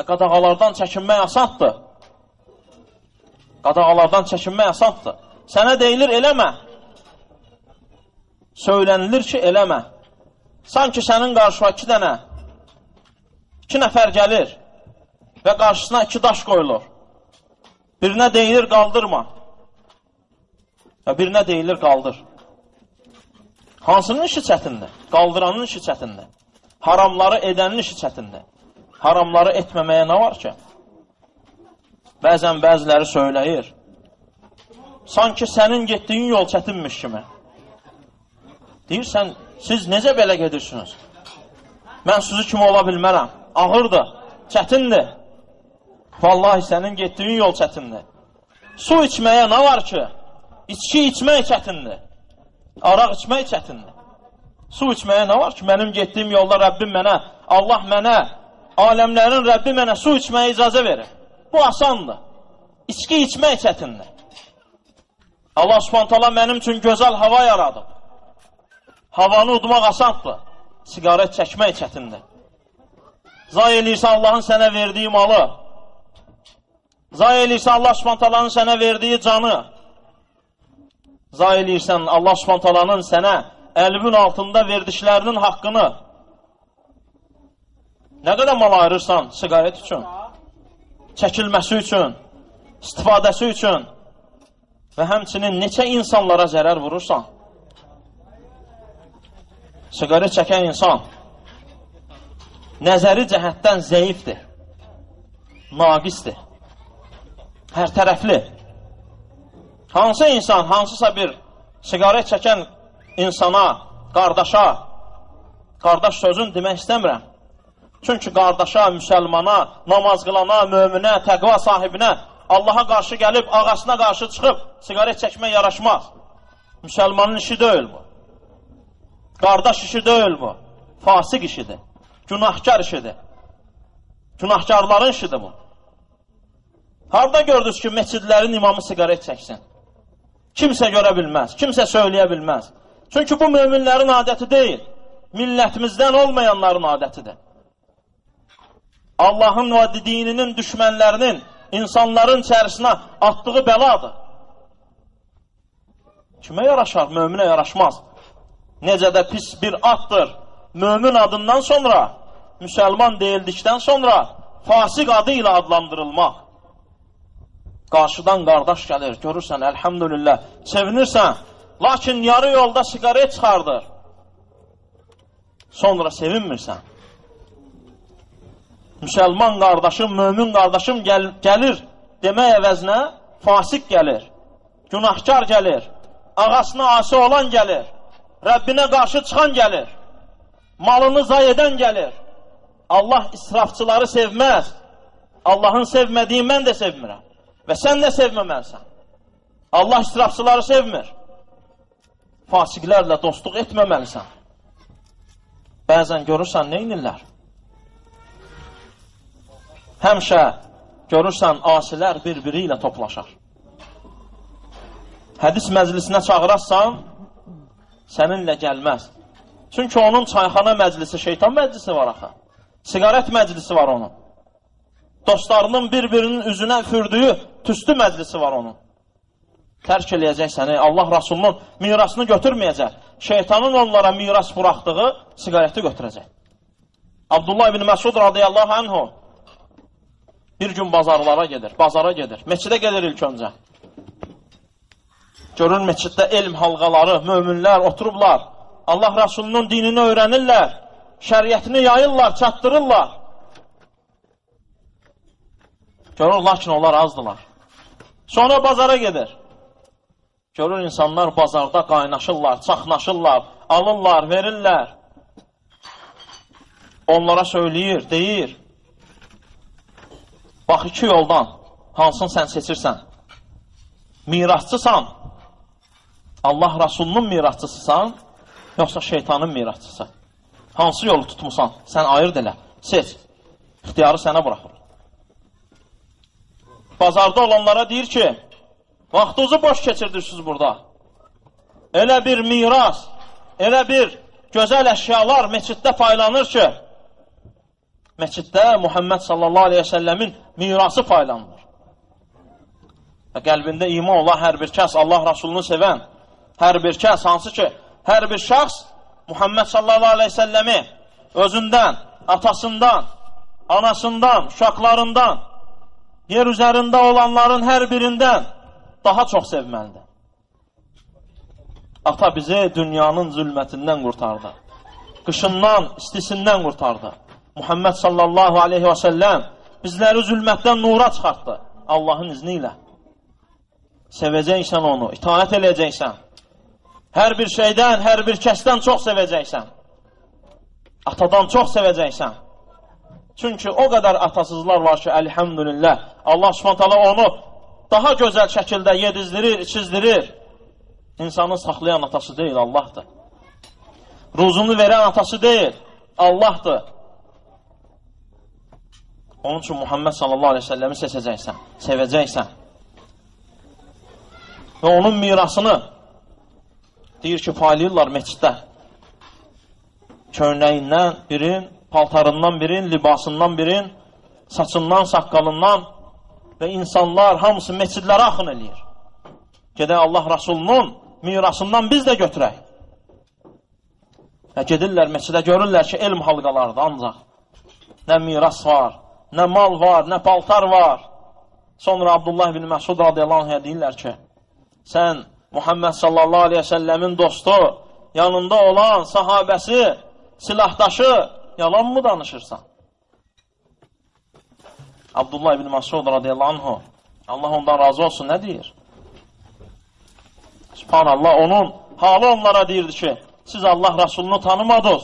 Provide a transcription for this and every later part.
Və qadağalardan çəkinmək asandır. Qadağalardan çəkinmək asandır. Sənə deyilir, eləmə. Söylənilir ki, eləmə. Sanki sənin qarşıva iki dənə, iki nəfər gəlir və qarşısına iki daş qoyulur. Birinə deyilir, qaldırma. Və birinə deyilir, qaldır. Hansının işi çətindir? Qaldıranın işi çətindir. Haramları edənin işi çətindir. Haramları etməməyə nə var ki? Bəzən bəziləri söyləyir. Sanki sənin getdiyin yol çətinmiş kimi. Deyirsən, siz necə belə gedirsiniz? Mən sizi kimi ola bilmərəm. Ağırdır, çətindir. Vallahi sənin getdiyin yol çətindir. Su içməyə nə var ki? İçki içmək çətindir. Araq içmək çətindir. Su içməyə nə var ki? Mənim getdiyim yolda Rəbbim mənə, Allah mənə, aləmlərin Rəbbi mənə su içməyə icazə verir. Bu asandır. İçki içmək çətindir. Allah subhantala mənim üçün gözəl hava yaradıb. Havanı udmaq asandır. Sigaret çəkmək çətindir. Zay eləyirsən Allahın sənə verdiyi malı. Zay eləyirsən Allah subhantalanın sənə verdiyi canı. Zay eləyirsən Allah subhantalanın sənə əlbün altında verdiklərinin haqqını. Nə qədər mal ayırırsan sigaret üçün, çəkilməsi üçün, istifadəsi üçün və həmçinin neçə insanlara zərər vurursan. Sigaret çəkən insan nəzəri cəhətdən zəifdir, naqisdir, hər tərəfli. Hansı insan, hansısa bir sigaret çəkən insana, qardaşa, qardaş sözün demək istəmirəm. Çünki qardaşa, müsəlmana, namaz qılana, möminə, təqva sahibinə Allaha qarşı gəlib, ağasına qarşı çıxıb sigaret çəkmək yaraşmaz. Müsəlmanın işi deyil bu. Qardaş işi deyil bu. Fasik işidir. Günahkar işidir. Günahkarların işidir bu. Harada gördünüz ki, meçidlərin imamı sigaret çəksin? Kimsə görə bilməz, kimsə söyləyə bilməz. Çünki bu möminlərin adəti deyil, millətimizdən olmayanların adətidir. Allahın və dininin düşmənlərinin insanların içərisinə atdığı bəladır. Kimə yaraşar? Möminə yaraşmaz. Necə də pis bir addır. Mömin adından sonra, müsəlman deyildikdən sonra fasik adı ilə adlandırılmaq. Qarşıdan qardaş gəlir, görürsən, əlhəmdülillah, sevinirsən, lakin yarı yolda sigaret çıxardır. Sonra sevinmirsən. Müsəlman qardaşım, mömin qardaşım gəl gəlir demək əvəzinə fasik gəlir, günahkar gəlir, ağasına asi olan gəlir, Rəbbinə qarşı çıxan gəlir, malını zay edən gəlir. Allah israfçıları sevməz. Allahın sevmədiyi mən də sevmirəm. Və sən də sevməməlisən. Allah israfçıları sevmir. Fasiqlərlə dostluq etməməlisən. Bəzən görürsən, neynirlər? Həmişə görürsən, asilər bir-biri ilə toplaşar. Hədis məclisinə çağırarsan, səninlə gəlməz. Çünki onun çayxana məclisi, şeytan məclisi var axı. Sigaret məclisi var onun. Dostlarının bir-birinin üzünə fürdüyü tüstü məclisi var onun. Tərk eləyəcək səni, Allah Rasulunun mirasını götürməyəcək. Şeytanın onlara miras buraxdığı sigareti götürəcək. Abdullah ibn Məsud radiyallahu anhu bir gün bazarlara gedir, bazara gedir. Meçidə gedir ilk öncə. Görür meçiddə elm halqaları, möminlər oturublar. Allah Rasulunun dinini öyrənirlər. Şəriətini yayırlar, çatdırırlar. Görür, lakin onlar azdılar. Sonra bazara gedir. Görür, insanlar bazarda qaynaşırlar, çaxnaşırlar, alırlar, verirlər. Onlara söyləyir, deyir. Bax, iki yoldan hansını sən seçirsən. Mirasçısan, Allah Rasulunun mirasçısısan, yoxsa şeytanın mirasçısı. Hansı yolu tutmusan, sən ayırt elə, seç. İxtiyarı sənə buraxır. Bazarda olanlara deyir ki, vaxtınızı boş keçirdirsiniz burada. Elə bir miras, elə bir gözəl əşyalar meçiddə paylanır ki, məsciddə Muhammed sallallahu aleyhi və səlləmin mirası paylanılır. Və qəlbində iman olan hər bir kəs, Allah Rasulunu sevən hər bir kəs, hansı ki, hər bir şəxs Muhammed sallallahu aleyhi və səlləmi özündən, atasından, anasından, uşaqlarından, yer üzərində olanların hər birindən daha çox sevməlidir. Ata bizi dünyanın zülmətindən qurtardı. Qışından, istisindən qurtardı. Muhammed sallallahu aleyhi və səlləm bizləri zülmətdən nura çıxartdı. Allahın izni ilə. Sevəcəksən onu, itaət eləyəcəksən. Hər bir şeydən, hər bir kəsdən çox sevəcəksən. Atadan çox sevəcəksən. Çünki o qədər atasızlar var ki, əlhəmdülillah, Allah subhanətələ onu daha gözəl şəkildə yedizdirir, içizdirir. İnsanı saxlayan atası deyil, Allahdır. Ruzunu verən atası deyil, Allahdır. Onun üçün Muhammed sallallahu aleyhi ve səlləmi seçəcəksən, sevəcəksən. Və onun mirasını deyir ki, paylayırlar meçiddə. Köynəyindən birin, paltarından birin, libasından birin, saçından, saqqalından və insanlar hamısı meçidlərə axın eləyir. Gedək Allah Rasulunun mirasından biz də götürək. Və gedirlər meçidə, görürlər ki, elm halqalardır ancaq. Nə miras var, nə mal var, nə paltar var. Sonra Abdullah ibn Məsud radiyallahu anh deyirlər ki, sən Muhammed sallallahu aleyhi ve səlləmin dostu, yanında olan sahabəsi, silahdaşı yalan mı danışırsan? Abdullah ibn Masud radiyallahu anhu Allah ondan razı olsun nə deyir? Subhanallah onun halı onlara deyirdi ki siz Allah Rasulunu tanımadınız.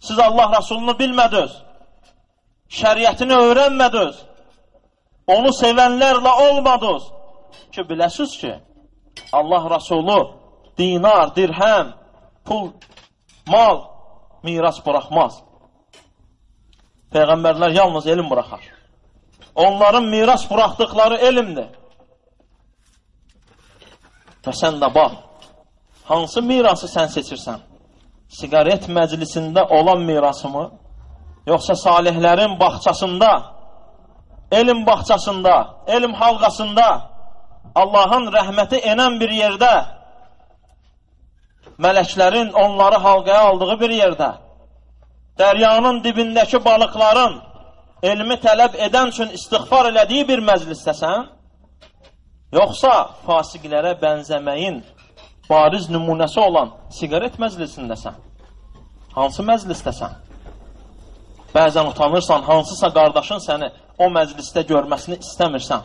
Siz Allah Rasulunu bilmədiniz. Şəriətini öyrənmədiniz. Onu sevənlərlə olmadınız. Ki biləsiniz ki Allah Rasulü dinar, dirhəm, pul, mal, miras buraxmaz. Peyğəmbərlər yalnız elm buraxar. Onların miras buraxdıqları elmdir. Və sən də bax, hansı mirası sən seçirsən? Sigaret məclisində olan mirası mı? Yoxsa salihlərin baxçasında, elm baxçasında, elm halqasında, Allahın rəhməti enən bir yerdə, mələklərin onları halqaya aldığı bir yerdə, dəryanın dibindəki balıqların elmi tələb edən üçün istighfar elədiyi bir məclisdəsən, yoxsa fasiqlərə bənzəməyin bariz nümunəsi olan sigaret məclisindəsən? Hansı məclisdəsən? Bəzən utanırsan, hansısa qardaşın səni o məclisdə görməsini istəmirsən.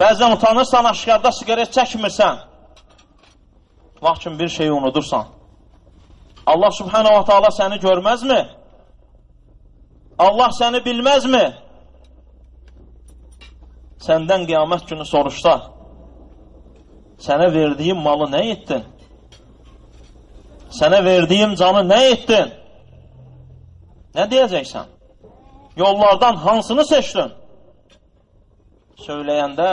Bəzən utanırsan, aşkarda sigaret çəkmirsən. Lakin bir şeyi unudursan. Allah subhanahu wa ta'ala səni görməzmi? Allah səni bilməzmi? Səndən qiyamət günü soruşsa, sənə verdiyim malı nə etdin? Sənə verdiyim canı nə etdin? Nə deyəcəksən? Yollardan hansını seçdin? Söyləyəndə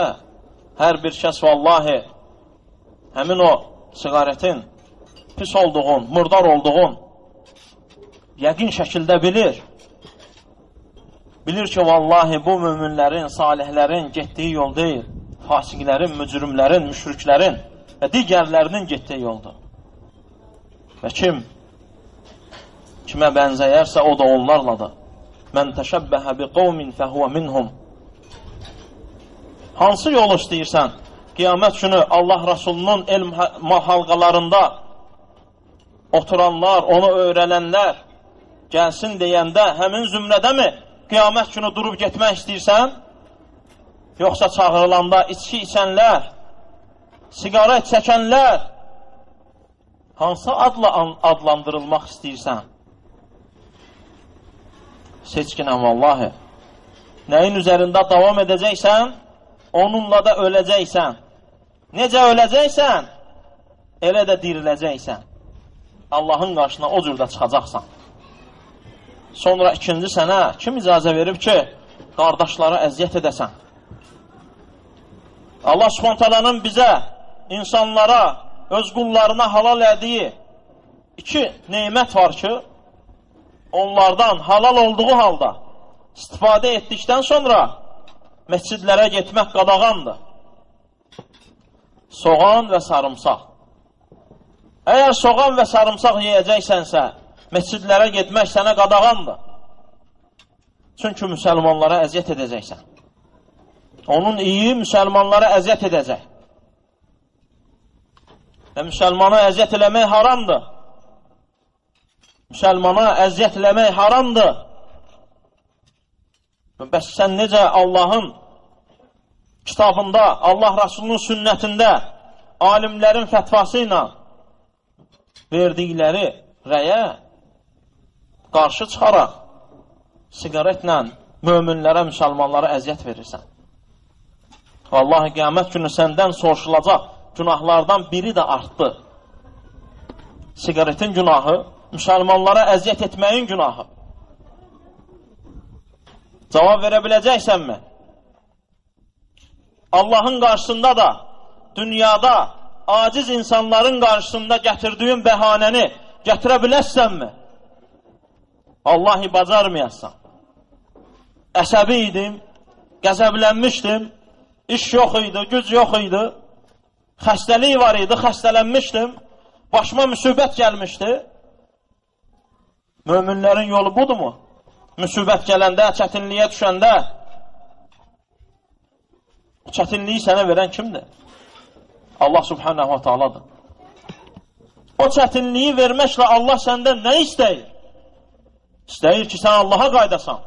hər bir kəs vallahi həmin o sigaretin pis olduğun, murdar olduğun yəqin şəkildə bilir. Bilir ki, vallahi bu müminlərin, salihlərin getdiyi yol deyil. Fasiqlərin, mücrimlərin, müşriklərin və digərlərinin getdiyi yoldur. Və kim kimə bənzəyərsə o da onlarladır. Mən təşəbbəhə bi qovmin fəhvə minhum. Hansı yol istəyirsən? Qiyamət günü Allah Rasulunun elm halqalarında oturanlar, onu öyrənənlər gəlsin deyəndə həmin zümrədəmi qiyamət günü durub getmək istəyirsən? Yoxsa çağırılanda içki içənlər, siqaret çəkənlər hansı adla adlandırılmaq istəyirsən? Seçkinəm vallahi. Nəyin üzərində davam edəcəksən, onunla da öləcəksən. Necə öləcəksən, elə də diriləcəksən. Allahın qarşısına o cürdə çıxacaqsan. Sonra ikinci sənə kim icazə verib ki, qardaşlara əziyyət edəsən? Allah spontananın bizə, insanlara, öz qullarına halal ədiyi iki neymət var ki, onlardan halal olduğu halda istifadə etdikdən sonra məscidlərə getmək qadağandır. Soğan və sarımsaq. Əgər soğan və sarımsaq yeyəcəksənsə, məscidlərə getmək sənə qadağandır. Çünki müsəlmanlara əziyyət edəcəksən. Onun iyi müsəlmanlara əziyyət edəcək. Və müsəlmana əziyyət eləmək haramdır. Müsəlmana əziyyət eləmək haramdır. Bəs sən necə Allahın kitabında, Allah Rasulunun sünnətində, alimlərin fətvası ilə verdikləri rəyə qarşı çıxaraq siqaretlə möminlərə, müsəlmanlara əziyyət verirsən. Vallahi qiyamət günü səndən soruşulacaq günahlardan biri də artdı. Siqaretin günahı, müsəlmanlara əziyyət etməyin günahı. Cavab verə biləcəksənmi? Allahın qarşısında da, dünyada aciz insanların qarşısında gətirdiyin bəhanəni gətirə biləssənmi? Allahi bacarmayasan. Əsəbi idim, qəzəblənmişdim, iş yox idi, güc yox idi, xəstəlik var idi, xəstələnmişdim, başıma müsibət gəlmişdi. Möminlərin yolu budurmu? Müsibət gələndə, çətinliyə düşəndə, çətinliyi sənə verən kimdir? Allah subhanahu wa ta'aladır. O çətinliyi verməklə Allah səndən nə istəyir? İstəyir ki, sən Allaha qaydasan.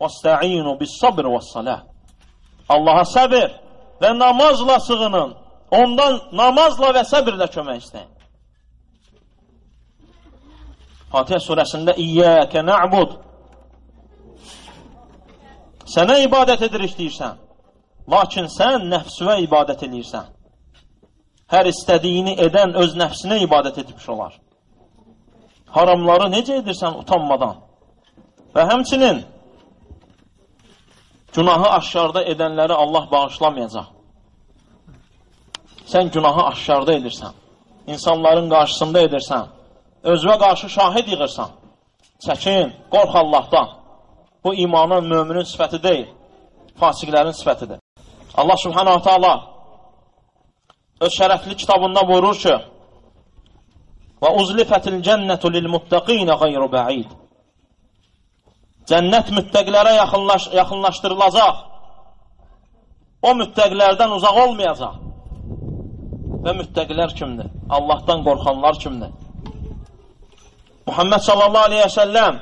وَاسْتَعِينُ بِالصَّبْرِ وَالصَّلَةِ Allaha səbir və namazla sığının. Ondan namazla və səbirlə kömək istəyin. Fatihə surəsində İyyəkə nə'bud Sənə ibadət edirik deyirsən. Lakin sən nəfsüvə ibadət edirsən. Hər istədiyini edən öz nəfsinə ibadət etmiş olar. Haramları necə edirsən utanmadan? Və həmçinin günahı aşkarda edənləri Allah bağışlamayacaq. Sən günahı aşkarda edirsən. İnsanların qarşısında edirsən. Özünə qarşı şahid yığırsan. Çəkin, qorx Allahdan. Bu imanın müminin sifəti deyil. Fasiqlərin sifətidir. Allah subhanahu ta'ala öz şərəfli kitabında buyurur ki, Və uzlifətil cənnətu lil muttəqinə qeyru bəid. Cənnət müttəqlərə yaxınlaş yaxınlaşdırılacaq. O müttəqlərdən uzaq olmayacaq. Və müttəqlər kimdir? Allahdan qorxanlar kimdir? Muhammed sallallahu aleyhi və səlləm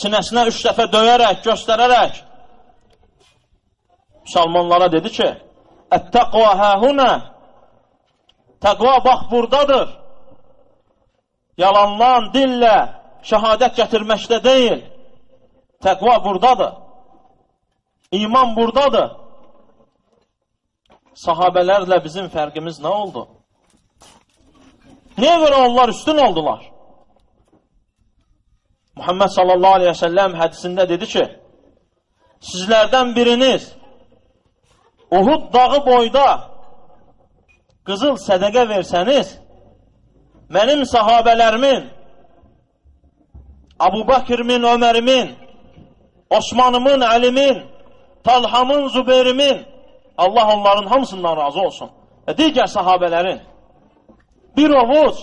sinəsinə üç dəfə döyərək, göstərərək müsəlmanlara dedi ki, Ət-təqva həhunə Təqva bax buradadır. Yalandan dillə şəhadət gətirməkdə deyil. Təqva buradadır. İman buradadır. Sahabələrlə bizim fərqimiz nə oldu? Niyə görə onlar üstün oldular? Muhammed sallallahu aleyhi ve sellem hədisində dedi ki, sizlərdən biriniz Uhud dağı boyda qızıl sədəqə versəniz, mənim sahabələrimin, Abu Bakirmin, Ömərimin, Osmanımın, Əlimin, Talhamın, Zübeyrimin, Allah onların hamısından razı olsun. Və digər sahabələrin bir ovuc,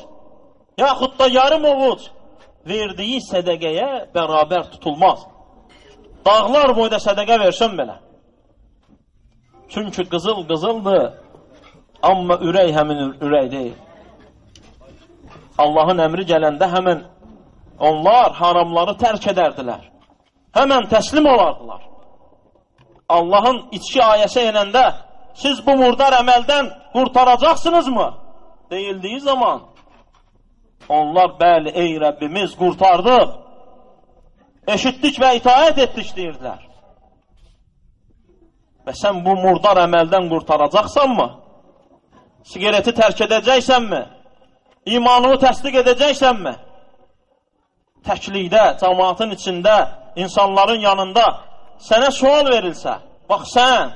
yaxud da yarım ovuc verdiyi sədəqəyə bərabər tutulmaz. Dağlar boyda sədəqə versən belə. Çünki qızıl qızıldır, amma ürək həmin ürək deyil. Allahın əmri gələndə həmən onlar haramları tərk edərdilər. Həmən təslim olardılar. Allahın içki ayəsi enəndə siz bu murdar əməldən qurtaracaqsınızmı? Deyildiyi zaman onlar bəli ey Rəbbimiz qurtardıq, eşitdik və itaət etdik deyirdilər. Və sən bu murdar əməldən qurtaracaqsanmı? Sigareti tərk edəcəksənmi? İmanını təsdiq edəcəksənmi? Təklikdə, cəmaatın içində, insanların yanında sənə sual verilsə, bax sən,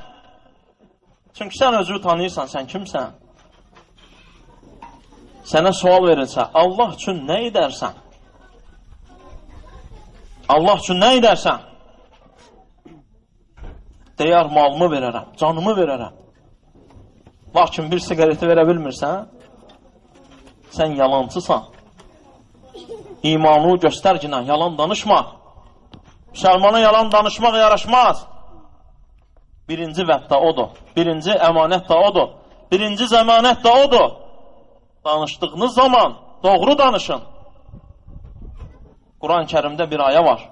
çünki sən özü tanıyırsan, sən kimsən? Sənə sual verilsə, Allah üçün nə edərsən? Allah üçün nə edərsən? Deyər, malımı verərəm, canımı verərəm. Lakin bir siqareti verə bilmirsən, sən yalancısan. İmanı göstərginə, yalan danışma. Müsəlmana yalan danışmaq yaraşmaz. Birinci vəbdə odur. Birinci əmanət də odur. Birinci zəmanət də odur. Danışdığınız zaman doğru danışın. Quran-ı kərimdə bir ayə var.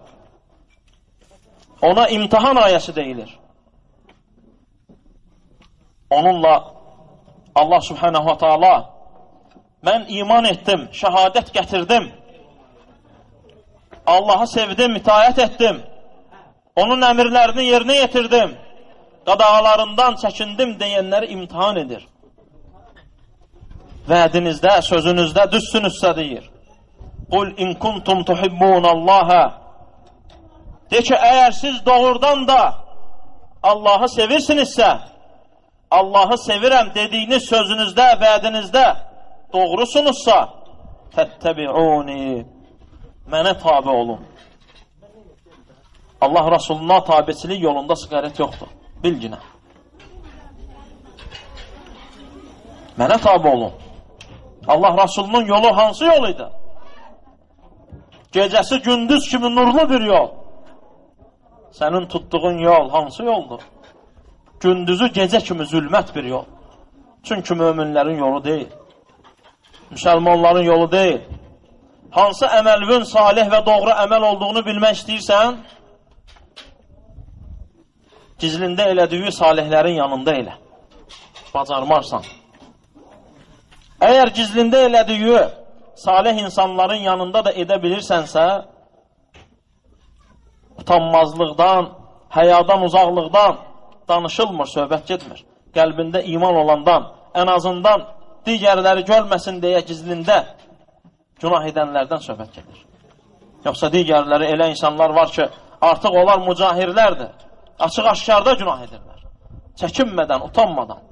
Ona imtihan ayəsi deyilir. Onunla Allah subhanahu wa ta'ala mən iman etdim, şəhadət gətirdim. Allahı sevdim, itayət etdim. Onun əmirlərini yerinə yetirdim. Qadağalarından çəkindim deyənləri imtihan edir. Vədinizdə, sözünüzdə düzsünüzsə deyir. Qul in kuntum tuhibbunallaha De ki, əgər siz doğrudan da Allahı sevirsinizsə, Allahı sevirəm dediyiniz sözünüzdə, vədinizdə doğrusunuzsa, fəttəbi'uni mənə tabi olun. Allah Rasuluna tabiçilik yolunda siqarət yoxdur. Bilginə. Mənə tabi olun. Allah Rasulunun yolu hansı yol idi? Gecəsi gündüz kimi nurlu bir yol. Sənin tutduğun yol hansı yoldur? Gündüzü gecə kimi zülmət bir yol. Çünki möminlərin yolu deyil. Müsəlmanların yolu deyil. Hansı əməlvün, salih və doğru əməl olduğunu bilmək istəyirsən, gizlində elədiyi salihlərin yanında elə. Bacarmarsan. Əgər gizlində elədiyi salih insanların yanında da edə bilirsənsə, utanmazlıqdan, həyadan uzaqlıqdan danışılmır, söhbət getmir. Qəlbində iman olandan, ən azından digərləri görməsin deyə gizlində günah edənlərdən söhbət gedir. Yoxsa digərləri elə insanlar var ki, artıq onlar mücahirlərdir. Açıq-aşkarda günah edirlər. Çəkinmədən, utanmadan.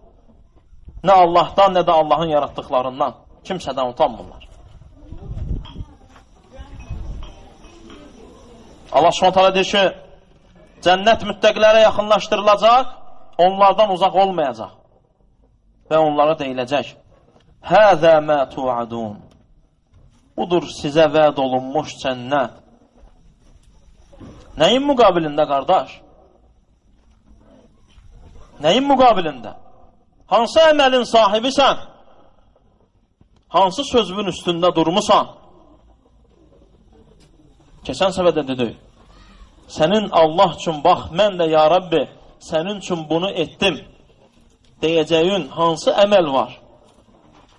Nə Allahdan, nə də Allahın yaratdıqlarından kimsədən utanmırlar. Allah subhanətələ deyir ki, cənnət müttəqilərə yaxınlaşdırılacaq, onlardan uzaq olmayacaq. Və onlara deyiləcək, Həzə mə tuadun. Budur sizə vəd olunmuş cənnət. Nəyin müqabilində, qardaş? Nəyin müqabilində? Hansı əməlin sahibisən? Hansı sözün üstündə durmusan? Keçən səbədə dedik. Sənin Allah üçün bax, mən də ya Rabbi, sənin üçün bunu etdim deyəcəyin hansı əməl var?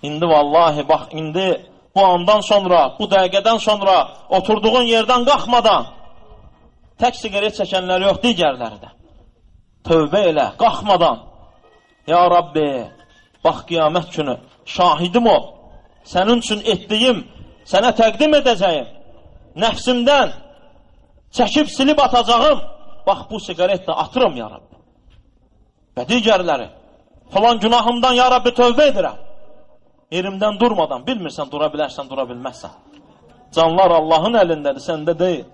İndi vallahi bax, indi bu andan sonra, bu dəqiqədən sonra oturduğun yerdən qalxmadan tək siqaret çəkənlər yox, digərləri də. Tövbə elə, qalxmadan. Ya Rabbi, bax qiyamət günü, şahidim ol. Sənin üçün etdiyim, sənə təqdim edəcəyim nəfsimdən çəkib silib atacağım, bax bu siqaretlə atıram ya Rabbi. Və digərləri, falan günahımdan ya Rabbi tövbə edirəm. Yerimdən durmadan, bilmirsən, dura bilərsən, dura bilməzsən. Canlar Allahın əlindədir, səndə deyil.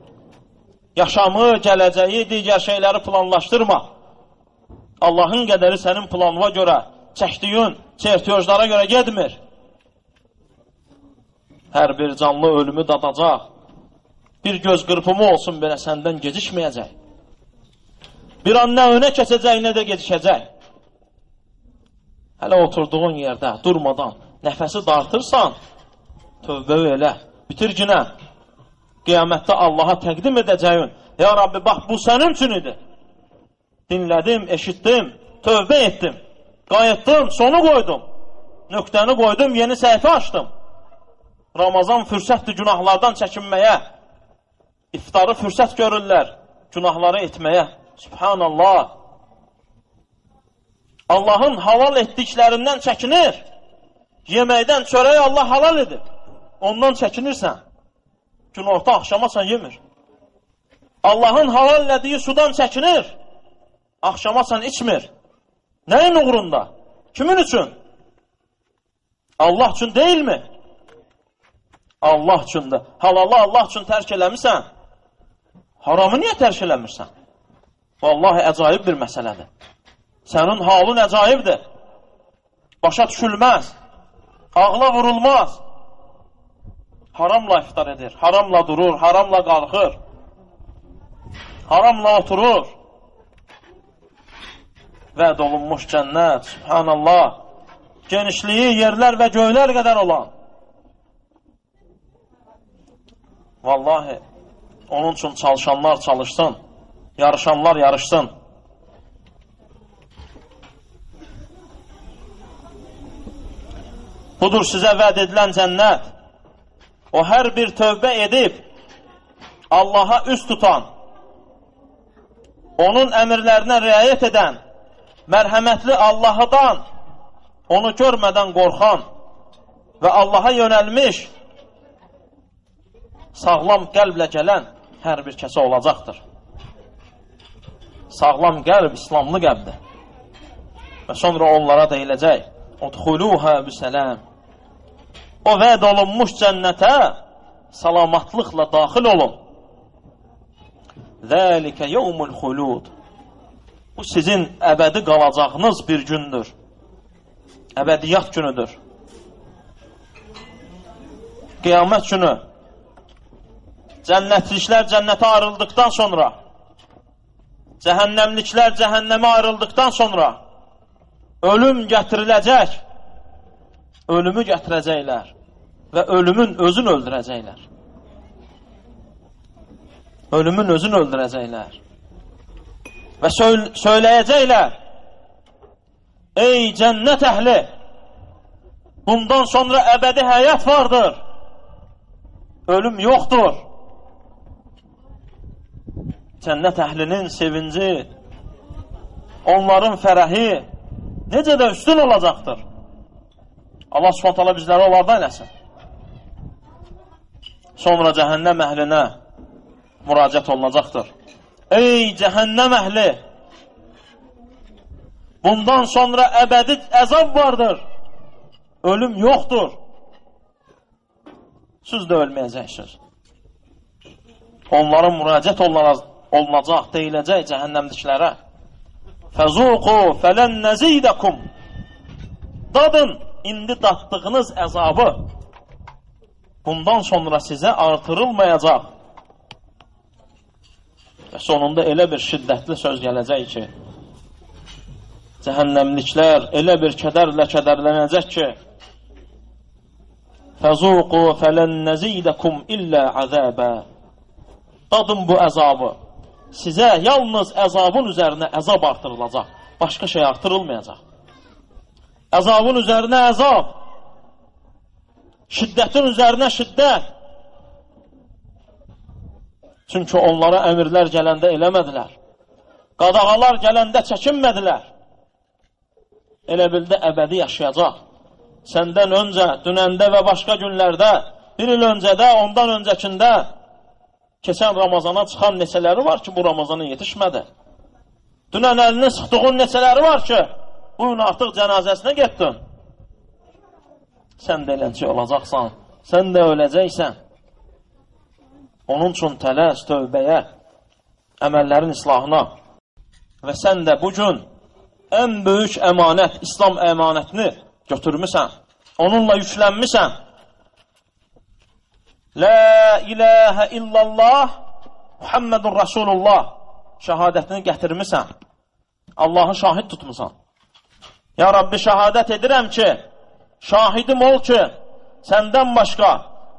Yaşamı, gələcəyi, digər şeyləri planlaşdırma. Allahın qədəri sənin planına görə, çəkdiyin çertiyojlara görə gedmir. Hər bir canlı ölümü dadacaq bir göz qırpımı olsun belə səndən gecikməyəcək. Bir an nə önə keçəcək, nə də gecikəcək. Hələ oturduğun yerdə durmadan nəfəsi dartırsan, tövbə elə, bitir günə. Qiyamətdə Allaha təqdim edəcəyin, Ya Rabbi, bax, bu sənin üçün idi. Dinlədim, eşitdim, tövbə etdim, qayıtdım, sonu qoydum, nöqtəni qoydum, yeni səhifə açdım. Ramazan fürsətdir günahlardan çəkinməyə, iftarı fürsət görürlər günahları etməyə. Subhanallah. Allahın halal etdiklərindən çəkinir. Yeməkdən çörəyi Allah halal edib. Ondan çəkinirsən. Günorta axşamasan yemir. Allahın halal elədiyi sudan çəkinir. Axşamasan içmir. Nəyin uğrunda? Kimin üçün? Allah üçün deyilmi? Allah üçündür. Halalı Allah üçün tərk eləmirsən. Haramı niyə tərk eləmirsən? Vallahi əcaib bir məsələdir. Sənin halın əcaibdir. Başa düşülməz. Ağla vurulmaz. Haramla iftar edir, haramla durur, haramla qalxır, haramla oturur. Vəd olunmuş cənnət, subhanallah, genişliyi yerlər və göylər qədər olan. Vallahi, onun üçün çalışanlar çalışsın, yarışanlar yarışsın. Budur sizə vəd edilən cənnət. O hər bir tövbə edib Allaha üst tutan, onun əmirlərinə riayət edən, mərhəmətli Allahdan onu görmədən qorxan və Allaha yönəlmiş sağlam qəlblə gələn hər bir kəsə olacaqdır. Sağlam qəlb, İslamlı qəlbdir. Və sonra onlara deyiləcək, Udxuluha bisələm. O vəd olunmuş cənnətə salamatlıqla daxil olun. Zəlikə yevmul xulud. Bu sizin əbədi qalacağınız bir gündür. Əbədiyyat günüdür. Qiyamət günü cənnətliklər cənnətə ayrıldıqdan sonra cəhənnəmliklər cəhənnəmə ayrıldıqdan sonra ölüm gətiriləcək, ölümü gətirəcəklər və ölümün özünü öldürəcəklər. Ölümün özünü öldürəcəklər. Və söyl söyləyəcəklər, ey cənnət əhli, bundan sonra əbədi həyat vardır, ölüm yoxdur. Cənnət əhlinin sevinci, onların fərəhi, necə də üstün olacaqdır. Allah subhanətələ bizləri onlardan eləsin. Sonra cəhənnəm əhlinə müraciət olunacaqdır. Ey cəhənnəm əhli! Bundan sonra əbədi əzab vardır. Ölüm yoxdur. Siz də ölməyəcəksiniz. Onların müraciət olunacaq, deyiləcək cəhənnəmdiklərə. Fəzuqu fələn nəzidəkum Dadın indi datdığınız əzabı bundan sonra sizə artırılmayacaq. Sonunda elə bir şiddətli söz gələcək ki, cəhənnəmliklər elə bir kədərlə kədərlənəcək ki, Fəzuqu fələn nəzidəkum illə əzəbə Dadın bu əzabı sizə yalnız əzabın üzərinə əzab artırılacaq. Başqa şey artırılmayacaq. Əzabın üzərinə əzab. Şiddətin üzərinə şiddət. Çünki onlara əmirlər gələndə eləmədilər. Qadağalar gələndə çəkinmədilər. Elə bildə əbədi yaşayacaq. Səndən öncə, dünəndə və başqa günlərdə, bir il öncədə, ondan öncəkində keçən Ramazana çıxan neçələri var ki, bu Ramazana yetişmədi. Dünən əlini sıxdığın neçələri var ki, bu gün artıq cənazəsinə getdin. Sən də eləcə olacaqsan, sən də öləcəksən. Onun üçün tələs tövbəyə, əməllərin islahına və sən də bu gün ən böyük əmanət, İslam əmanətini götürmüsən, onunla yüklənmisən. La ilahə illallah Muhammedun Rasulullah şəhadətini gətirmisən. Allahı şahid tutmusan. Ya Rabbi şəhadət edirəm ki, şahidim ol ki, səndən başqa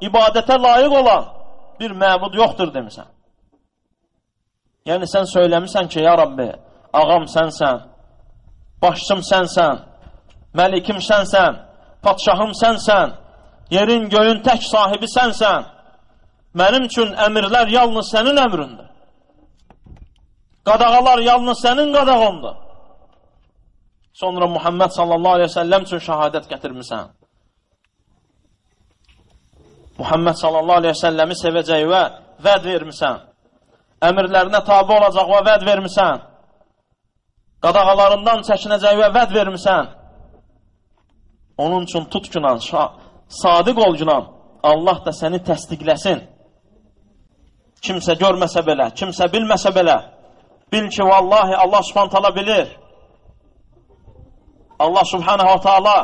ibadətə layiq olan bir məbud yoxdur demisən. Yəni sən söyləmisən ki, ya Rabbi, ağam sənsən, başçım sənsən, məlikim sənsən, patşahım sənsən, yerin göyün tək sahibi sənsən. Mənim üçün əmirlər yalnız sənin əmründür. Qadağalar yalnız sənin qadağındır. Sonra Muhammed sallallahu aleyhi ve səlləm üçün şəhadət gətirmisən. Muhammed sallallahu aleyhi ve səlləmi sevəcək və vəd vermisən. Əmirlərinə tabi olacaq və vəd vermisən. Qadağalarından çəkinəcək və vəd vermisən. Onun üçün tut günan, sadiq ol günan. Allah da səni təsdiqləsin. kimsə görməsə belə, kimsə bilməsə belə, bil ki, vallahi Allah subhantala bilir. Allah subhanahu taala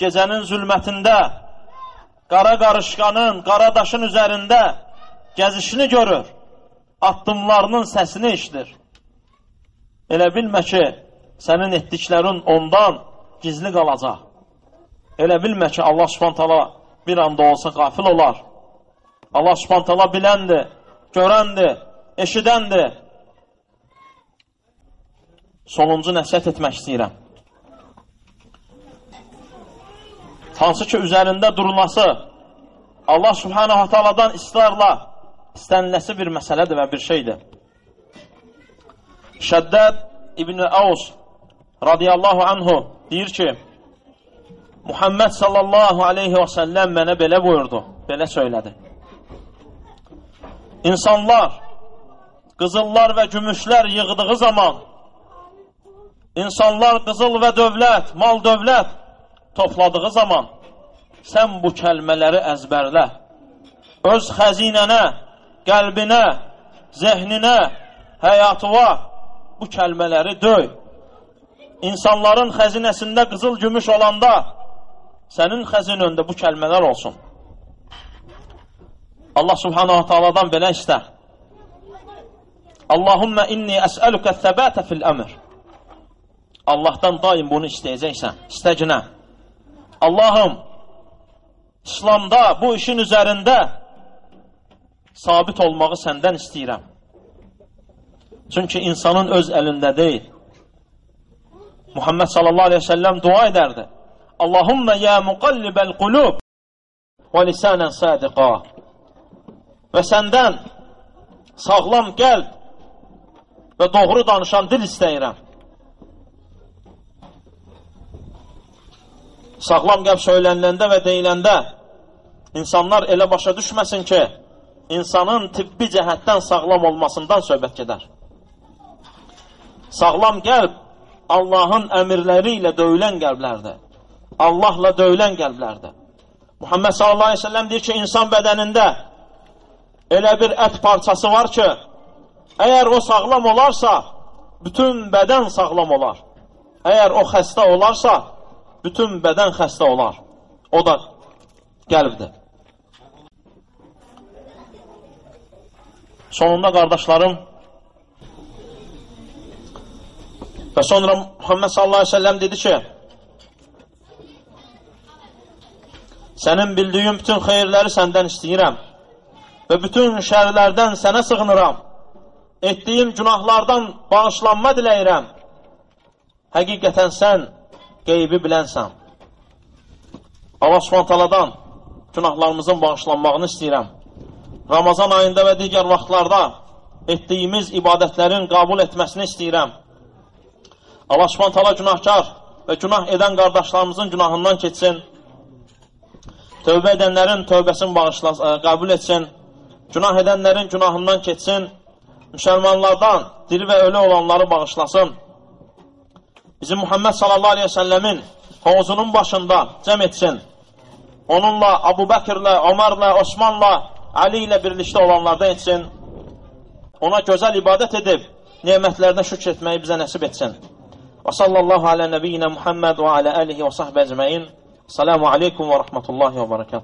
gecənin zülmətində, qara qarışqanın, qara daşın üzərində gəzişini görür, addımlarının səsini işdir. Elə bilmə ki, sənin etdiklərin ondan gizli qalacaq. Elə bilmə ki, Allah subhantala bir anda olsa qafil olar. Allah subhantala biləndir, görəndir, eşidəndir. Sonuncu nəsiyyət etmək istəyirəm. Hansı ki, üzərində durulması Allah subhanahu ta'aladan israrla istəniləsi bir məsələdir və bir şeydir. Şəddəd İbn-i Əvs radiyallahu anhu deyir ki, Muhammed sallallahu aleyhi və səlləm mənə belə buyurdu, belə söylədi. İnsanlar qızıllar və gümüşlər yığdığı zaman, insanlar qızıl və dövlət, mal dövlət topladığı zaman, sən bu kəlmələri əzbərlə. Öz xəzinənə, qəlbinə, zehninə, həyatına bu kəlmələri döy. İnsanların xəzinəsində qızıl gümüş olanda, sənin xəzinöndə bu kəlmələr olsun. Allah subhanahu ta'aladan belə istə. Allahumma inni əsəlükə thəbətə fil əmr. Allahdan daim bunu istəyəcəksən, istəcinə. Allahım, İslamda bu işin üzərində sabit olmağı səndən istəyirəm. Çünki insanın öz əlində deyil. Muhammed sallallahu aleyhi ve sellem dua edərdi. Allahümme ya muqallibəl qulub və lisanən sadiqa. Və səndən sağlam qəlb və doğru danışan dil istəyirəm. Sağlam qəlb söyləniləndə və deyiləndə insanlar elə başa düşməsin ki, insanın tibbi cəhətdən sağlam olmasından söhbət gedər. Sağlam qəlb Allahın əmirləri ilə döyülən qəlblərdir. Allahla döyülən qəlblərdir. Muhammed sallallahu aleyhi ve sellem deyir ki, insan bədənində elə bir ət parçası var ki, əgər o sağlam olarsa, bütün bədən sağlam olar. Əgər o xəstə olarsa, bütün bədən xəstə olar. O da qəlbdir. Sonunda qardaşlarım, Və sonra Muhammed sallallahu aleyhi ve sellem dedi ki, sənin bildiyin bütün xeyirləri səndən istəyirəm və bütün şərlərdən sənə sığınıram. Etdiyim günahlardan bağışlanma diləyirəm. Həqiqətən sən qeybi bilənsən. Allah subhantaladan günahlarımızın bağışlanmağını istəyirəm. Ramazan ayında və digər vaxtlarda etdiyimiz ibadətlərin qəbul etməsini istəyirəm. Allah subhanət hala günahkar və günah edən qardaşlarımızın günahından keçsin. Tövbə edənlərin tövbəsini bağışla, e, qəbul etsin. Günah edənlərin günahından keçsin. Müsəlmanlardan diri və ölü olanları bağışlasın bizi Muhammed sallallahu aleyhi ve sellemin hovuzunun başında cem etsin. Onunla Abu Bakir'le, Ömer'le, Osman'la, Ali ile birlikte olanlarda etsin. Ona güzel ibadet edip nimetlerine şükür etmeyi bize nasip etsin. Ve sallallahu ala nebiyyina Muhammed ve ala alihi ve sahbe ecmain. Selamu aleyküm ve rahmetullahi ve berekatuhu.